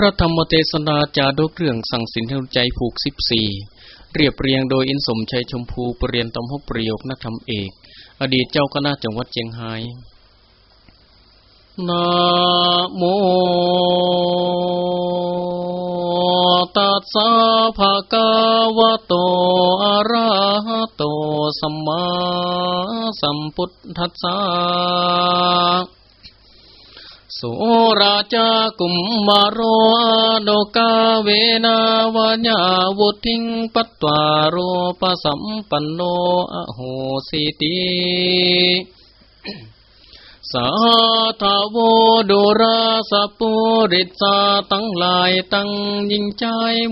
พระธรรมเทศนาจาดกเรื่องสั่งสินให้ใจผูกสิบสี่เรียบเรียงโดยอินสมชัยชมพูปรเรียนตำหกประโยคนักธรรมเอก อดีตเจ้าคณะจังหวัดเชียงไฮ้นะโมตัสสะภะคะวะโตอะระหะโตสัมมาสัมพุทธัสสะ สุราชากุมมารโรโดกาเวนาวญาวุทิงปัตตาโรปสัมปันโนอโหสิติสาธาโวดุราสปุริสาตั้งลายตั้งยิงใจ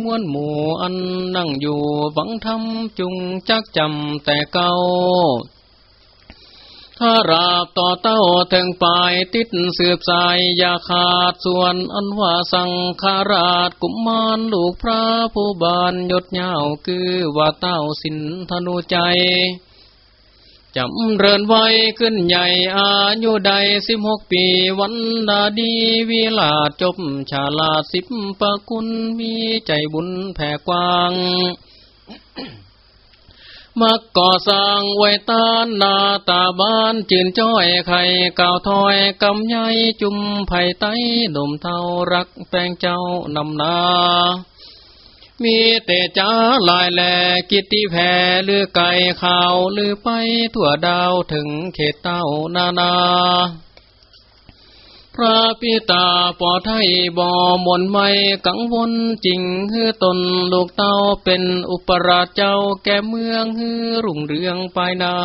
มวนหมู่อันนั่งอยู่ฝังทำจุงจักจำแต่เก่าาราบต่อเต้าแทงปลายติดสืบสายอย่าขาดส่วนอันว่าสังคาราชกุมมารลูกพระผู้บานยศเย้าคือว่าเต้าสินธนูใจจำเริญไว้ขึ้นใหญ่อายุใดสิบหกปีวันดาดีวิลาจบชาลาสิบประคุณมีใจบุญแผ่กว้าง มักก่อสร้างไว้ตานนาตาบ้านจืนจ้อยไข่เก่าถอยกำใหญ่จุมไผ่ไตหนุ่มเท่ารักแปลงเจ้านำนามีแต่จ้าลายแหลกิติแผ่ลือไก่ข่าวลือไปทั่วดาวถึงเขตเต้านานา พระพิตาปอไทยบ่มนไม่กังวลจริงฮือตนลูกเต้าเป็นอุปราชเจ้าแก่เมืองฮือรุ่งเรืองไปนา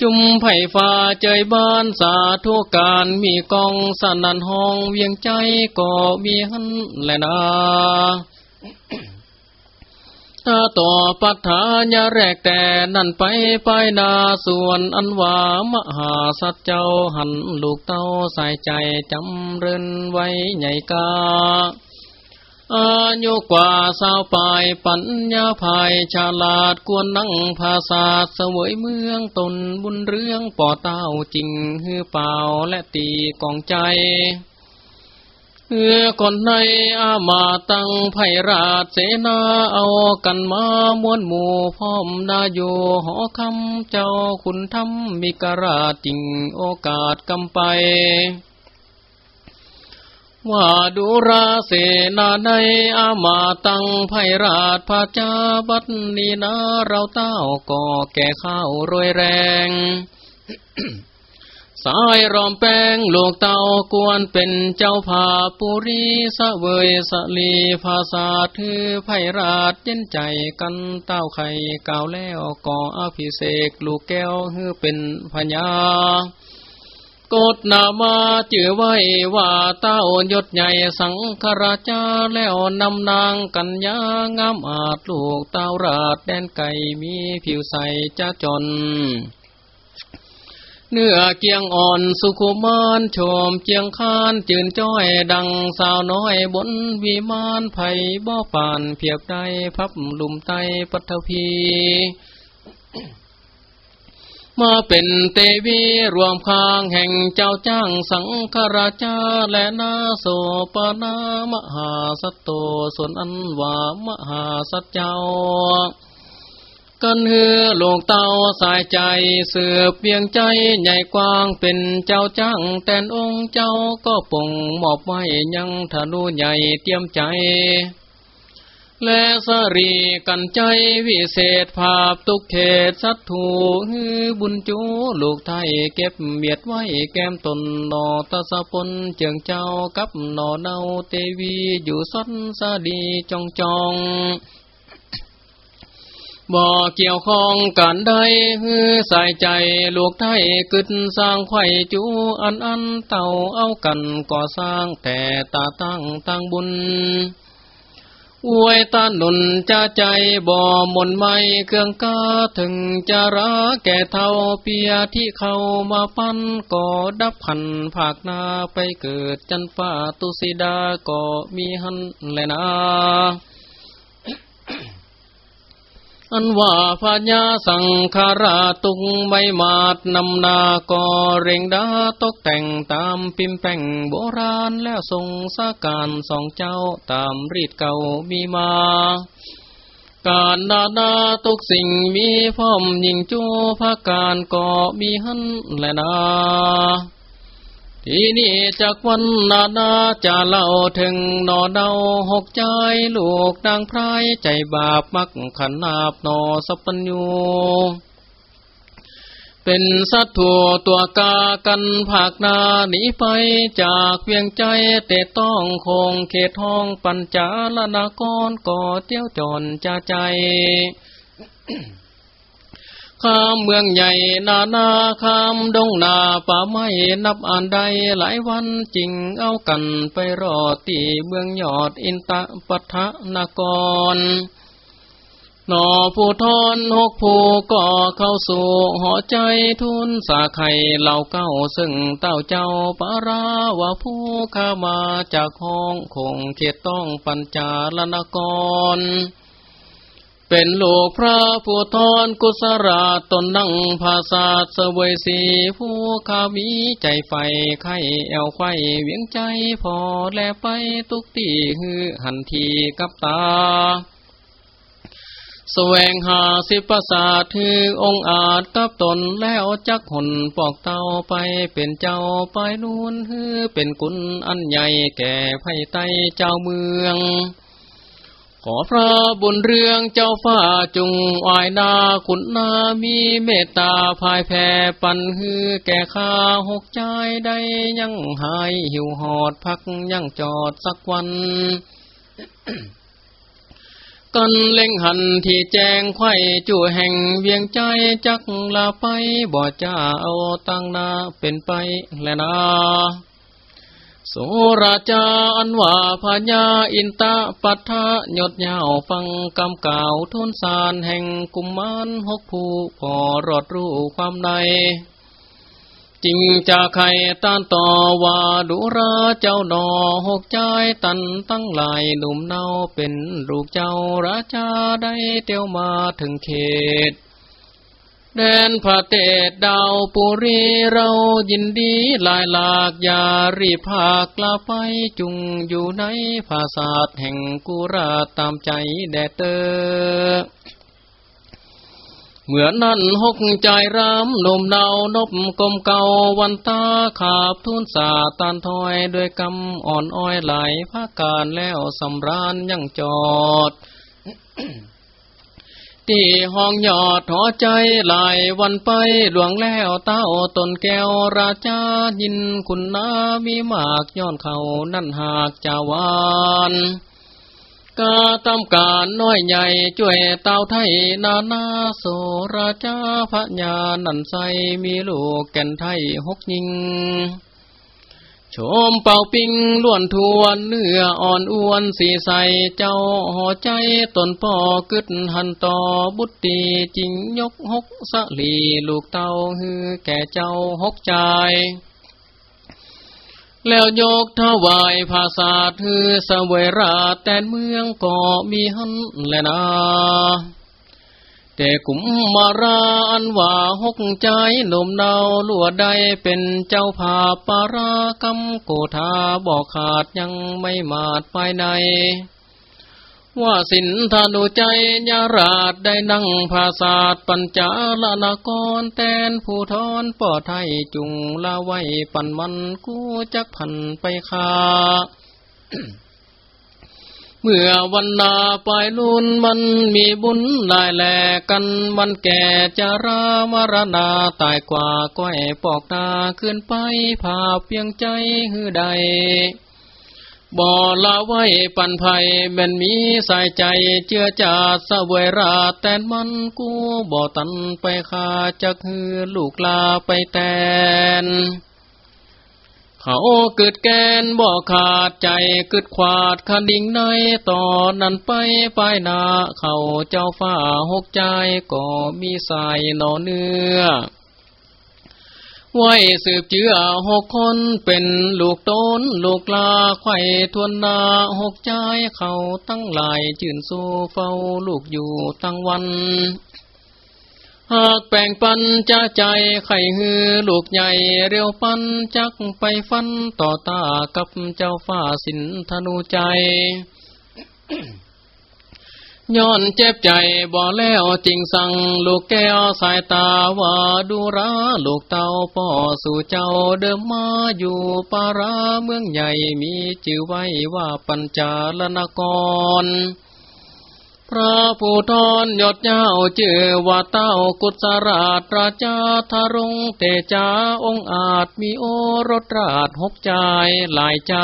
จุมไผ่ฟ้าเจยบ้านสาธุการมีกองสนันห้องเวียงใจก็มีหันแลนา ถ้าต่อปัฏฐานยาแรกแต่นั่นไปไปนาส่วนอันว่ามหาสัจเจ้าหันลูกเต้าใส่ใจจำเรินไว้ใหญ่กาอายุกว่าสาวปลายปัญญาภายฉลาดกวนนั่งภาษาเสวยเมืองตนบุญเรื่องป่อเต้าจริงฮือเปล่าและตีกองใจ เออคนในอามาตั้งไพราชเสนาเอากันมามวนหมู่พร้อมนาโยหอคำเจ้าคุณทำมีกราจริงโอกาสกำไป ว่าดูราเสนาในอามาตังไพราชพระเจ้าบัดนีนาเราเต้าก่อแก่ข้าวรวยแรง สายรอมแป้งลูกเต่ากวนเป็นเจ้าผาปุรีสะเวยสลีภาษาทือไพราชเย็นใจกันเต้าไข่ก่าแล้วก่ออภิเษกลูกแก้วฮือเป็นพญากดนามาจือไว้ว่าเต้ายศใหญ่สังฆราชาแล้วนำนางกัญญางามอาจลูกเต้าราชแดนไก่มีผิวใสจะจน เนื้อเกียงอ่อนสุขุมานชมเจียงคานจืนจ้อยดังสาวน้อยบนวิมานไผ่บ่อปานเพียบใดพับลุมไตปัทภีมาเป็นเตวีรวมข้างแห่งเจ้าจ้างสังฆราชาและนาโสปนามหาสัตโตส่วนอันว่ามหาสัจเจ้า กันเฮือโลกเต้าสายใจเสือเพียงใจใหญ่กว้างเป็นเจ้าจ้างแต่นองค์เจ้าก็ปงมอบไว้ยังธนูใหญ่เตรียมใจ และสรีกันใจวิเศษภาพตุกเขตสัตถูฮือบุญจูลูกไทยเก็บเมียดไว้แก้มตนนอตะสะปนเจียงเจ้ากับนอเนาเตวีอยู่สันสดีจองจอง บ่เกี่ยวข้องกันได้ฮือใส่ใจลูกไทยกึดสร้างไข่จูอันอันเต่าเอากันก่อสร้างแต่ตาตั้งตั้งบุญอวยตาหนุนจะใจบ่มนไม่เครื่องกาถึงจะรักแก่เท่าเปียที่เข้ามาปั้นก่อดับพันภาคนาไปเกิดจันฟ้าตุสิดาก็มีหันแลยนา อันว่าพญาสังคาราตุงไม่มาดนำนากอเร่งดาตกแต่งตามปิมแป่งโบราณแล้วทรงสาการสองเจ้าตามรีดเก่ามีมา การนานาทุกสิ่งมีพร้อมยิงจูภาการก็มีหันและนา ที่นี่จากวันนานาจะเล่าถึงนอเดาหกใจลูกนางพรายใจบาปมักขนาบนอสัพญญูเป็นสัตว์ถั่วตัวกากันภาคนาหนีไปจากเวียงใจแต่ต้องคงเขตห้องปัญจาลนากรก่อเตี้ยวจอนจะใจ ข้ามเมืองใหญ่นานาข้ามดงนาป่าไม้นับอ่านใดหลายวันจริงเอากันไปรอตีเมืองยอดอินตะปัทะนากรนอผู้ทอนหกผู้ก็เข้าสู่หอใจทุนสาไข่เหล่าเก้าซึ่งเต้าเจ้าปาราวาผู้ข้ามาจากห้องคงเขตต้องปัญจาลนกร เป็นลูกพระผู้ทอนกุศราตนนั่งภาษาสเวยสีผู้ขามีใจไฟไข่แอวไข่เวียงใจพอแลไปตุกตีฮือหันทีกับตาแสวงหาสิปศาสตร์คือองค์อาจกับตนแล้วจักหนปอกเตาไปเป็นเจ้าไปนู่นฮือเป็นกุลอันใหญ่แก่ไพ่ไตเจ้าเมือง ขอพระบุญเรืองเจ้าฟ้าจุงอายนาขุนนามีเมตตาภายแผ่ปันฮือแก่ข้าหกใจได้ยังหายหิวหอดพักยังจอดสักวัน กันเล็งหันที่แจงไข่จู่แห่งเวียงใจจักลาไปบ่จ้าเอาตั้งนาเป็นไปและนา สุราชาอันว่าพญาอินตะปัทะยดยาวฟังกำก่าวทุนสารแห่งกุมมารหกผู้พอรอดรู้ความในจริงจะใครต้านต่อว่าดุราเจ้าหนอหกใจตันตั้งหลายหนุ่มเนาเป็นลูกเจ้าราชาได้เตียวมาถึงเขต แดนพระเตดดาวปุรีเรายินดีลายหลากอย่ารีพากลาไปจุงอยู่ในภาษาแห่งกุราตามใจแดเตอเหมือนนั้นหกใจรำนมเนานบกลมเก่าวันตาขาบทุนสาตานถอยด้วยกำอ่อนอ้อยไหลภาการแล้วสำราญยังจอด ที่ห้องยอดหอใจหลายวันไปหลวงแล้วเต้าตนแก้วราชายินคุณนามีมากย้อนเขานั่นหากจาวานกาตำการน้อยใหญ่ช่วยเต้าไทยนานาโสราชาพระญานันใสมีลูกแก่นไทยหกยิง ชมเป่าปิงล้วนทวนเนื้ออ่อนอ้วนสีใสเจ้าห่อใจตนป่อกึดหันต่อบุตรีจริงยกหกสลีลูกเต้าฮือแก่เจ้าหกใจแล้วยกถวายภาษาทือสวยราแต่เมืองก็มีหันแลนา แต่กุมมาราอันว่าหกใจหนุ่มเนาลัวใดเป็นเจ้าภาปารากำโกธาบอกขาดยังไม่มาดภายใน ว่าสินธานุใจยาราดได้นั่งภาษาปัญจาลนากรแตนผู้ทอนป่อไทยจุงลาไว้ปันมันกู้จักพันไปคา เมื่อวันนาปลายลุนมันมีบุญลายแหลกันมันแก่จะรามรณาตายกว่าก้อยปอกตาขึ้นไปผาเพียงใจหือใด บ่อละไว้ปันภัยแม่นมีสายใจเจือจาสวยราแต่มันกูบ่ตันไปคาจะคือลูกลาไปแตน เขาเกิดแกนบ่ขาดใจเกิดขวาดคันดิ่งในต่อนั้นไปไปนาเขาเจ้าฟ้าหกใจก็มีสายนอเนื้อไว้สืบเจือหกคนเป็นลูกต้นลูกลาไข่ทวนนาหกใจเขาตั้งหลายจื่นสู้เฝ้าลูกอยู่ตั้งวัน หากแป่งปันจะใจไข่ฮือลูกใหญ่เรียวปันจักไปฟันต่อตากับเจ้าฟ้าสินธนูใจย้อนเจ็บใจบ่แล้วจริงสั่งลูกแก้วสายตาว่าดูราลูกเต่าป่อสู่เจ้าเดิมมาอยู่ปาราเมืองใหญ่มีชื่อไว้ว่าปัญจาลนกร พระผู้ทอนยศเจ้าเจือว่าเต้ากุศราชราชาทารงเตจาองอาจมีโอรสราชหกใจหลายใจ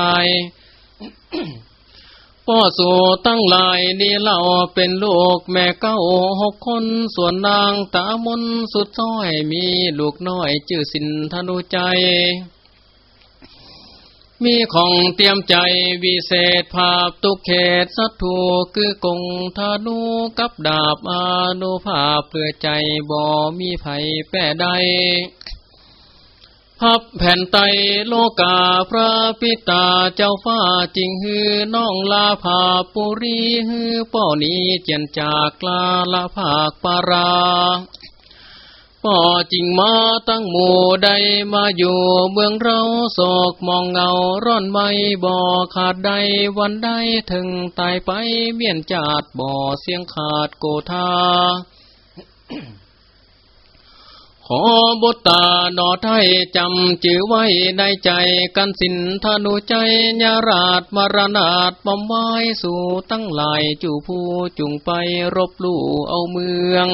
พ่อสู่ตั้งหลายนี่เล่าเป็นลูกแม่เก้าหกคนส่วนนางตามนสุดซ้อยมีลูกน้อยชื่อสินธนุใจ มีของเตรียมใจวิเศษภาพตุกเขตสัตถูคือกงธนูกับดาบอานุภาพเพื่อใจบ่มีไผแป้ใดพับแผ่นไตโลกาพระพิตาเจ้าฟ้าจริงฮือน้องลาภาปุรีฮือป้อนี้เจียนจากลาลาภาคปารา ป่อจริงมาตั้งหมู่ใดมาอยู่เมืองเราโศกมองเงาร่อนไม่บ่อขาดใดวันใดถึงตายไปเมียนจาดบ่อเสียงขาดโกธาขอบุตตาหนอไทยจำจื้อไว้ในใจกันสินธนุใจญาราชมรณาตปมไว้สู่ตั้งหลายจู่ผู้จุงไปรบลู่เอาเมือง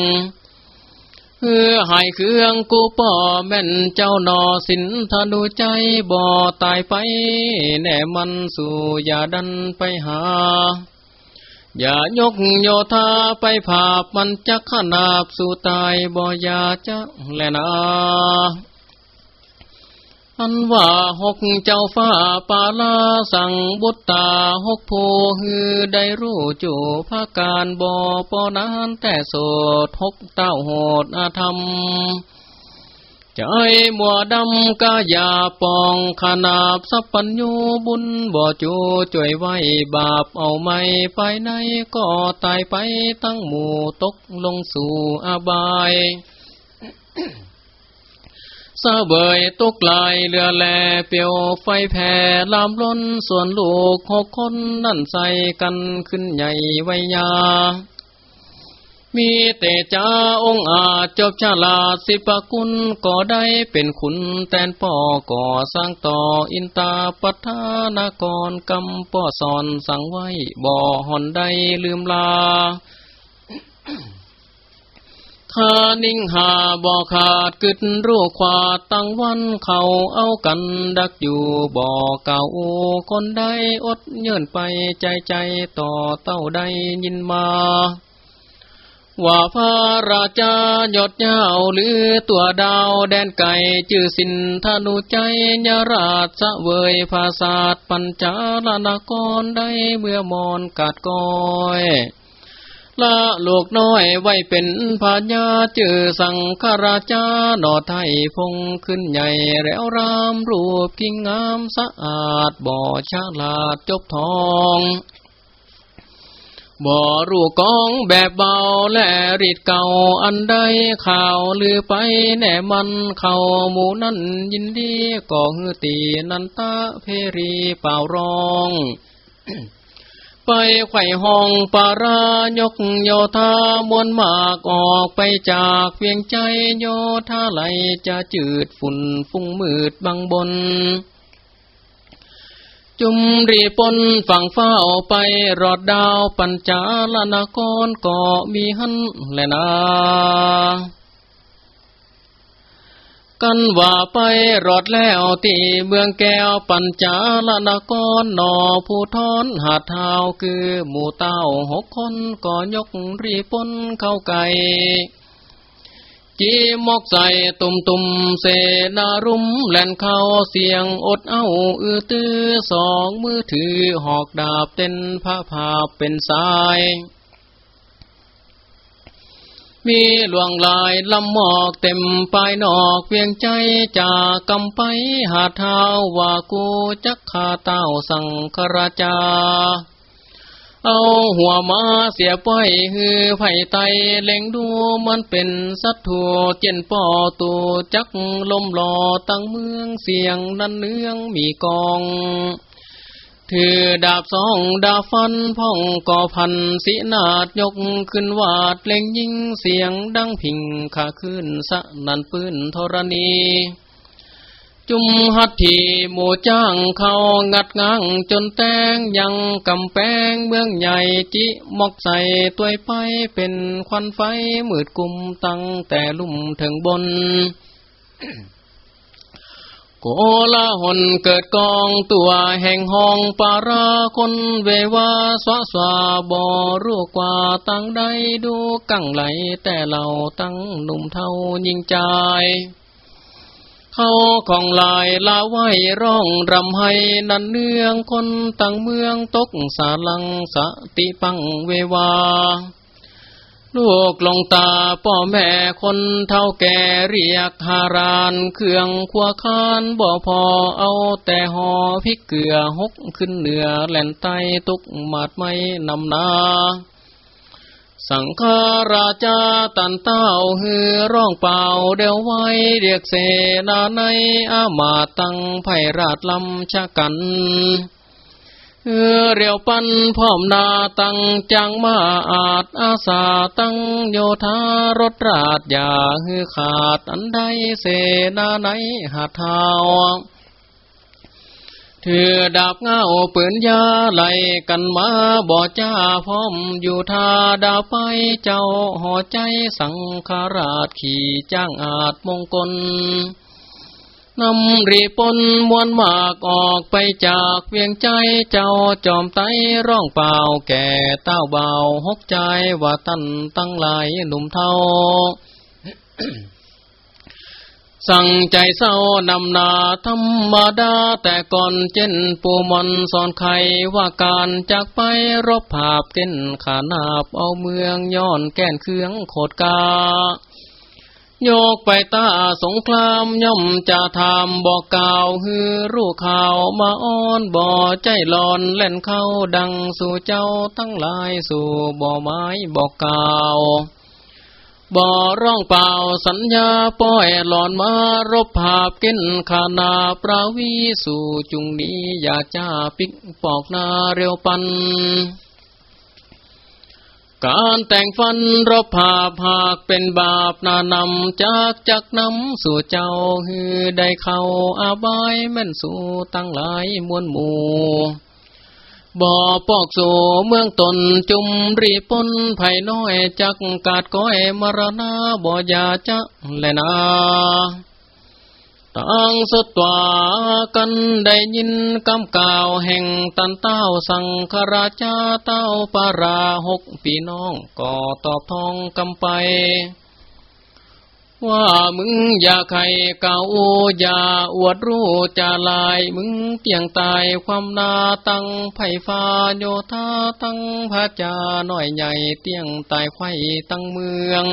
คือหายเครื่องกูป่อแม่นเจ้านอสินธนุใจบ่อตายไป แน่มันสู่อย่าดันไปหา อย่ายกโยธาไปผาบมันจะขนาบสู่ตายบ่อยาจะแลนา อันว่าหกเจ้าฟ้าปาลาสั่งบุตตาหกโพฮือได้รู้จูภาการบ่อปอนานแต่โสดหกเต้าโหดอาธรรมใจมัวดำกายาปองขนาบสัพปัญญูบุญบ่จูจ่วยไว้บาปเอาไม่ไปไหนก็ตายไปตั้งหมู่ตกลงสู่อาบาย สาเบยตุกลายเรือแลเปียวไฟแผ่ลามล้นส่วนลูกหกคนนั่นใส่กันขึ้นใหญ่ไวยา มีแต่จ้าองอาจจบชาลาสิปกุลก็ได้เป็นขุนแตนป่อก่อสร้างต่ออินตาปัทานากรกำป่อสอนสั่งไว้บ่อหอนได้ลืมลา ข้านิ่งหาบ่อขาดกึดรู้ควาตั้งวันเขาเอากันดักอยู่บ่อเก่าคนใดอดเยินไปใจใจต่อเต้าใดยินมาว่าพระราชายอดยาวหรือตัวดาวแดนไก่จื่อสินธนุใจยราชสะเวยภาษาปัญจาลนากรได้เมื่อมอนกาดก้อย ละลูกน้อยไว้เป็นพาญาจือสังฆราชาหนอไทยพงขึ้นใหญ่แล้วรามรูปกิ่งงามสะอาดบ่อชาลาดจบทองบ่รูกองแบบเบาและริดเก่าอันใดข่าวลือไปแน่มันเข้าหมูนั้นยินดีก็ฮือตีนันตาเพรีเป่ารอง ไปไข่ห้องปารายกโยธามวนมากออกไปจากเพียงใจโยธาไหลจะจืดฝุ่นฟุ้งมืดบางบน จุมรีปนฝั่งเฝ้าไปรอดดาวปัญจาลนากรก็มีหันแลนา กันว่าไปรอดแล้วที่เมืองแก้วปัญจาลนากรนอผู้ทอนหาเท้าคือหมู่เต้าหกคนก็ยกรีปนเข้าไก่จีมกใส่ตุ่มตุ่มเสนารุมแล่นเข้าเสียงอดเอาอือตื้อสองมือถือหอกดาบเต้นผ้าผาเป็นสาย มีหลวงลายลำหมอกเต็มปลายนอกเวียงใจจากกำไปหาเท้าว่ากูจักขาเต้าสังคราจา เอาหัวมาเสียป้อยฮือไผ่ไตเล็งดูมันเป็นสัตว์ถั่วเจนป่อตูจักลมหล่อตั้งเมืองเสียงนันเนืองมีกอง ถือดาบสองดาบฟันพ่องก่อพันสีนาดยกขึ้นวาดเล็งยิงเสียงดังพิงขาขึ้นสะนันปืนธรณี จุมหัตถีหมู่จ้างเขางัดงังจนแตงยังกำแพงเมืองใหญ่จิมอกใส่ตัวไปเป็นควันไฟมืดกุมตั้งแต่ลุ่มถึงบน โกลาหนเกิดกองตัวแห่งห้องปาราคนเววาสวะสวาบอรู้กว่าตั้งใดดูกังไหลแต่เราตั้งหนุ่มเท่ายิงใจเขาของลายลาไว้ร้องรำให้นันเนืองคนตั้งเมืองตกสาลังสติปังเววา ลูกลงตาพ่อแม่คนเท่าแก่เรียกหารานเครื่องขัวคานบ่พอเอาแต่หอพิกเกลือหกขึ้นเหนือแหลนไตตุกหมาดไม่นำนา สังฆาราชาตันเต้าฮือร้องเป่าเดียวไว้เรียกเสนาในอามาตังไพราชลำชะกัน เออเรียวปันพร้อมนาตังจังมาอาจอาสาตั้งโยธารถราชอย่าฮือขาดอันใดเสนาในหาเทาถือดาบเงาปืนยาไหลกันมาบ่จ้าพร้อมอยู่ทาดาไปเจ้าห่อใจสังคาราชขี่จ้างอาจมงคล นำรีปนมวนมากออกไปจากเวียงใจเจ้าจอมไตร้องเปล่าแก่เต้าเบาหกใจว่าตั้นตั้งหลายหนุ่มเท่า สั่งใจเศร้านำนาธรรมดาแต่ก่อนเจนปูมันสอนใครว่าการจากไปรบภาพเต้นขานาบเอาเมืองย้อนแก้นเครื่องโคดกา โยกไปตาสงครามย่อมจะทำบอกกล่าวฮือรู้ข่าวมาอ้อนบ่อใจหลอนเล่นเข้าดังสู่เจ้าทั้งหลายสู่บ่อไม้บอกกล่าวบ่อร้องเปล่าสัญญาป้อยหลอนมารบภาพกินขานาปราวีสู่จุงนี้อย่าจ้าปิกปอกนาเร็วปัน การแต่งฟันรบภาพากเป็นบาปนานำจากจักนำสู่เจ้าฮือได้เข้าอาบายแม่นสู่ตั้งหลายมวลหมู่บ่อปอกโซเมืองตนจุมรีปนไผ่น้อยจักกาดก้อยมรณาบ่อยาจะแลนา ตั้งสตวากันได้ยินกำกล่าวแห่งตันเต้าสังคราชาเต้าปาราหกปีน้องก่อตอบทองกำไป ว่ามึงอย่าใครเก่าอย่าอวดรู้จะลายมึงเตียงตายความนาตั้งไผ่ฟ้าโยธาตั้งพระจาหน่อยใหญ่เตียงตายไข่ตั้งเมือง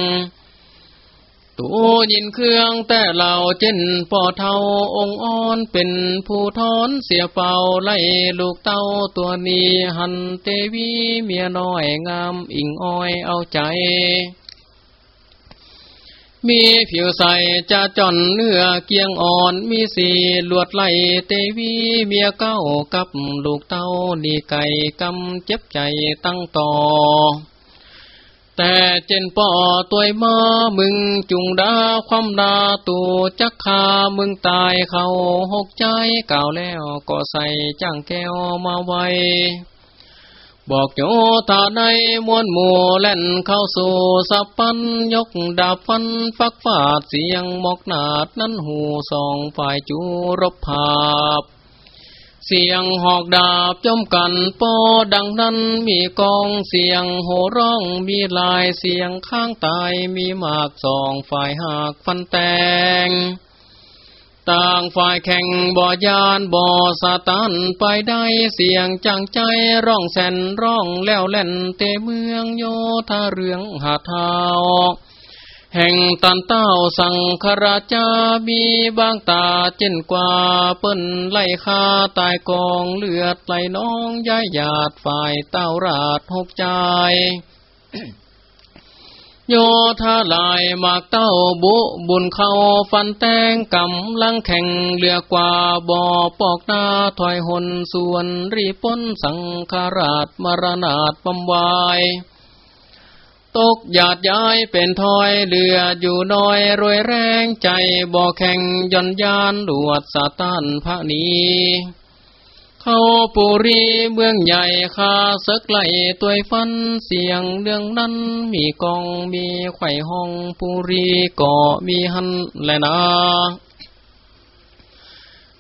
ตัวยินเครื่องแต่เหล่าเจนปอเทาองอ่อนเป็นผู้ทอนเสียเป่าไล่ลูกเต้าตัวนี้หันเตวีเมียน้อยงามอิงอ้อยเอาใจมีผิวใสจะจอนเนื้อเกียงอ่อนมีสีลวดไหลเตวีเมียเก้ากับลูกเต้าดีไก่กำเจ็บใจตั้งต่อ แต่เจนป่อตัวมามึงจุงดาความดาตูจักคามึงตายเขาหกใจเก่าแล้วก็ใส่จ้างแก้วมาไว้บอกโยธาในมวลหมู่เล่นเข้าสู่สับปันยกดาบฟันฟักฟาดเสียงหมอกนาดนั้นหูสองฝ่ายจูรบภาพ เสียงหอกดาบจมกันปอดังนั้นมีกองเสียงโหร้องมีลายเสียงข้างตายมีมากสองฝ่ายหากฟันแตง ต่างฝ่ายแข่งบ่อยานบ่อสาตันไปได้เสียงจังใจร้องแสนร้องแล้วเล่นเตเมืองโยธาเรืองหาเท้า แห่งตันเต้าสังคราชามีบางตาเจนกว่าเปิ้นไล่คาตายกองเลือดไหลน้องย้ายหยาดฝ่ายเต้าราดหกใจโยธาลายมากเต้าบุบุญเขาฟันแตงกำลังแข่งเรือกว่าบ่อปอกหน้าถอยหนส่วนรีป้นสังคาราชมรณาตบำวาย ตกหยาดย้ายเป็นทอยเรืออยู่น้อยรวยแรงใจบ่อแข่งย่อนยานดวดสาตานพระนีเข้าปุรีเมืองใหญ่คาซึกไหลตัวฟันเสียงเรื่องนั้นมีกองมีไข่ห้องปุรีก็มีหันแลนะ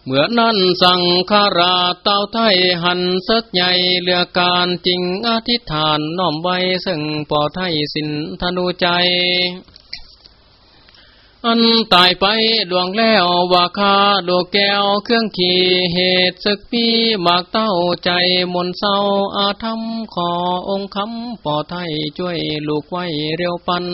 เมื่อนั้นสั่งคาราเต้าไทยหันสักใหญ่เลือการจริงอธิษฐานน้อมไว้ซึ่งปอไทยสินธนูใจ อันตายไปดวงแล้วว่าคาดวแก้วเครื่องขี่เหตุศึกปีหมากเต้าใจมนเศร้าอาธรรมขอองค์คำปอไทยช่วยลูกไว้เร็วปัน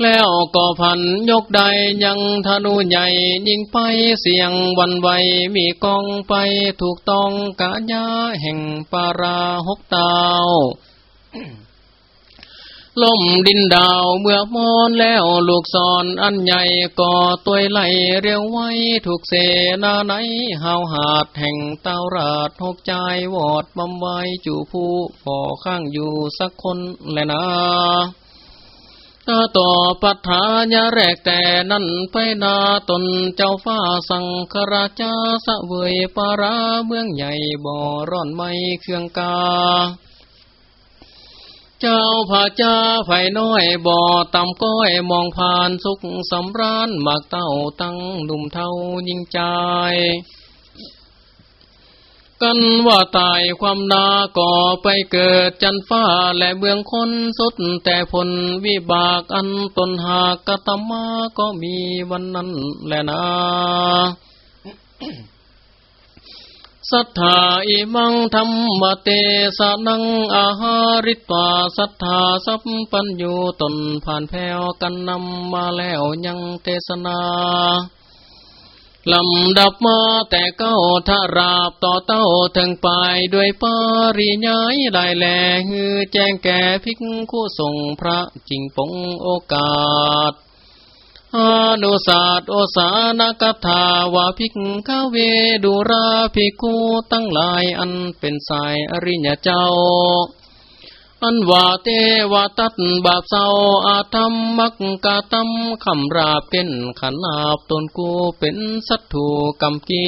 แล้วก็พันยกใดยังธนูใหญ่ยิงไปเสียงวันไหวมีกองไปถูกต้องกะยาแห่งปาราหกดาวล่มดินดาวเมื่อมอนแล้วลูกศรออันใหญ่ก่อตัวไหลเรียวไว้ถูกเสนาไหนหาวหาดแห่งเตาราดหกใจวอดบำไว้จูผู้พอข้างอยู่สักคนแลยนะ ต่อปัฏฐานยาแรกแต่นั้นไปนาตนเจ้าฟ้าสังคราชาสะเวยปาราเมืองใหญ่บ่อร่อนไม่เครื่องกา เจ้าผาจ้าไฟน้อยบ่อต่ำก้อยมองผ่านสุขสำราญหมากเต้าตั้งหนุ่มเท่ายิ่งใจ กันว่าตายความนาก่อไปเกิดจันฟ้าและเบืองคนสุด แต่ผลวิบากอันตนหากกตมาก็มีวันนั้นแหละนะสัทธาอิมังธรรมเตสนังอาหาริตวาสัทธาสัพปัญญูตนผ่านแผ่วกันนำมาแล้วยังเทศนา ลำดับมาแต่เก้าทาราบต่อเต้าถึงไปด้วยปาริยายได้แลฮือแจ้งแก่พิกคู่ส่งพระจิงปงโอกาสอานุศาสตโอสานกถาวาพิกขาเวดูราภิกขุตั้งหลายอันเป็นสายอริยเจ้า อันว่าเตวตัดบาปเศร้าอาธรรมมักกาตำคำราบเก้นขันอาบตนกูเป็นสัตถูกำกี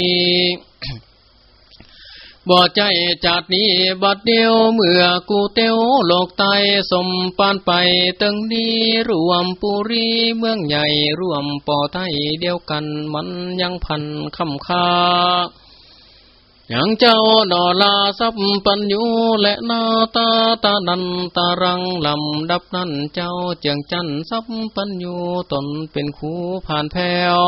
บ่ใจจัดนี้บัดเดียวเมื่อกูเตียวโลกไตสมปานไปตึงนี้รวมปุรีเมืองใหญ่รวมปอไทยเดียวกันมันยังพันคำคา ย่างเจ้าดอลาสัพปัญญูและนาตาตานันตารังลำดับนั้นเจ้าเจียงจันสัพปัญญูตนเป็นคู่ผ่านแพ้ว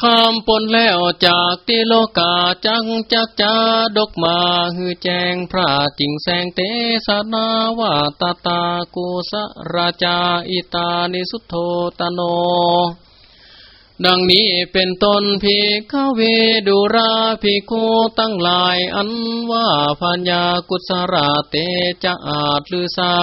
ข้ามปนแล้วจากติโลกาจังจักจาดกมาฮือแจงพระจิงแสงเตสนาวาตาตากุสราชาอิตานิสุทโธตโน ดังนี้เป็นต้นพิกเวดูราภิกขุตั้งหลายอันว่าพัญญากุศราเตจะอาจลือซา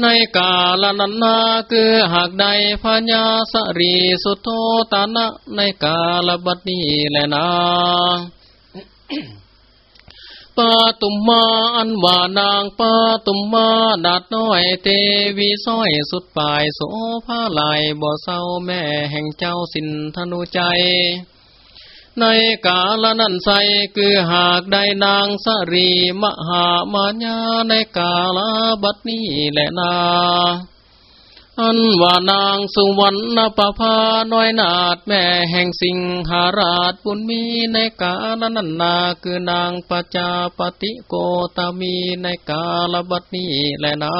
ในกาลนันนาคือหากใดพัญญาสรีสุโธตานะในกาลบัดนี้แลนะ ปาตุมมาอันว่านางปาตุมมาดาดน้อยเตวีซ้อยสุดปลายโสผ้าลายบ่อเศร้าแม่แห่งเจ้าสินธนุใจ ในกาลนันใสคือหากได้นางสรีมหามายาในกาลบัดนี้แหละนา อันว่านางสุวรรณปภาน้อยนาดแม่แห่งสิงหาราชบุญมีในกาลนันนาคือนางปจาปฏิโกตามีในกาลบัดนี้แลนา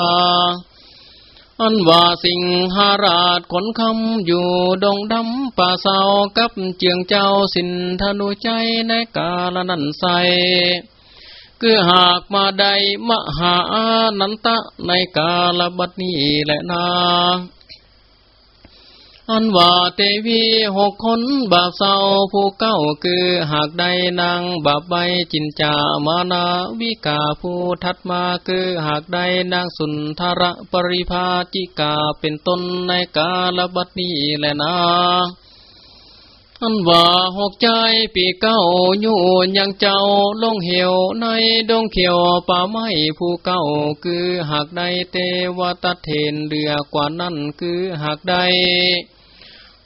อันว่าสิงหาราชขนคำอยู่ดงดำป่าเศร้ากับเจียงเจ้าสินธนุใจในกาลนันใส คือหากมาใดมหานันตะในกาลบัดนี้แหละนาอันว่าเตวีหกคนบาปเศร้าผู้เก้าคือหากใดนางบาปใบจินจามานาวิกาผู้ทัดมาคือหากใดนางสุนทระปริภาจิกาเป็นต้นในกาลบัดนี้แหละนา อันว่าหกใจปีเก้าอยู่ยังเจ้าลงเหวในดงเขียวป่าไม้ผู้เก้าคือหากใดเทวตัเทนเรือกว่านั้นคือหากใด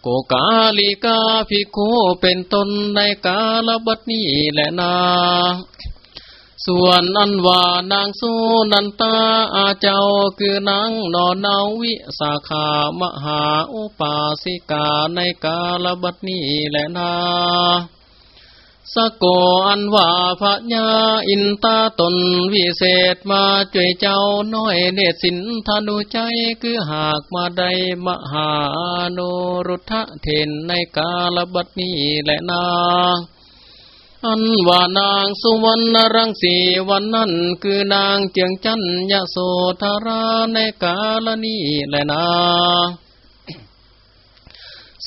โกกาลิกาภิกขุเป็นตนในกาลบัดนี้แหละนา ส่วนอันว่านางสุนันตาอาเจ้าคือนางนอนนาวิสาขามหาอุปาสิกาในกาลบัดนี้แหละนาสะโกอันว่าพระญาอินตาตนวิเศษมาช่วยเจ้าน้อยเนตสินธนุใจคือหากมาได้มหาโนรุทธะเทนในกาลบัดนี้แหละนา อันว่านางสุวรรณรังสีวันนั้นคือนางเจียงจันยโสธาราในกาลนี้และนา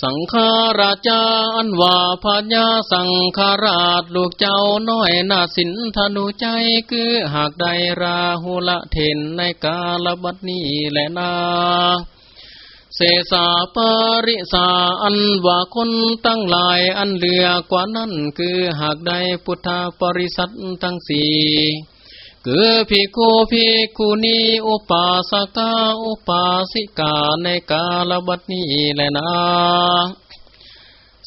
สังฆาราชาอันว่าพญาสังฆราชลูกเจ้าน้อยนาสินธนุใจคือหากได้ราหุละเทนในกาลบัดนี้และนา เสสาปริสาอันว่าคนตั้งหลายอันเหลือกว่านั้นคือหากได้พุทธปริสัตทั้งสี่คือภิกขุภิกขุนีอุปาสกาอุปาสิกาในกาลบัดนี้แลนะ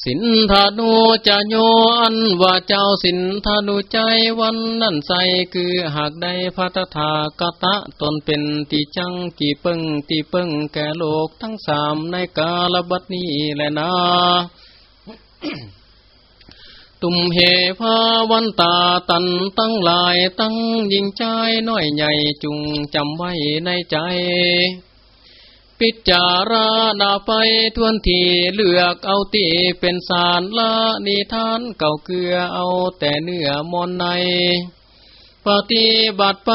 สินธานุจะโยอันว่าเจ้าสินธานุใจวันนั้นใสคือหากได้พัทธากตะตนเป็นตีจังกี่เปิงตีเปิงแก่โลกทั้งสามในกาลบัดนี้แหละนาตุมเหภาวันตาตันตั้งหลายตั้งยิงใจน้อยใหญ่จุงจำไว้ในใจ พิจารณาไปทวนทีเลือกเอาตีเป็นสารละนิทานเก่าเกลือเอาแต่เนื้อมอนในปฏิบัติไป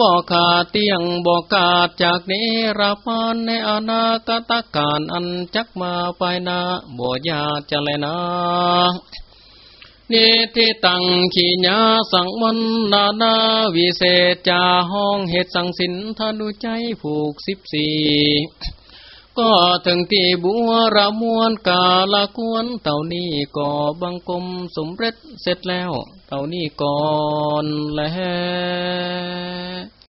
บอกขาดเตียงบอกกาดจากเนรพานในอนาคตการอันจักมาไปนาบ่ยาจะแลนา นติตังขีญาสังวันนานาวิเศษจาห้องเหตุสังสินธนุใจผูกสิบสี่ก็ถึงที่บัวระมวนกาละกวนเต่านี้ก็บังกลมสมเร็จเสร็จแล้ว เต่านี้ก่อนแล้ว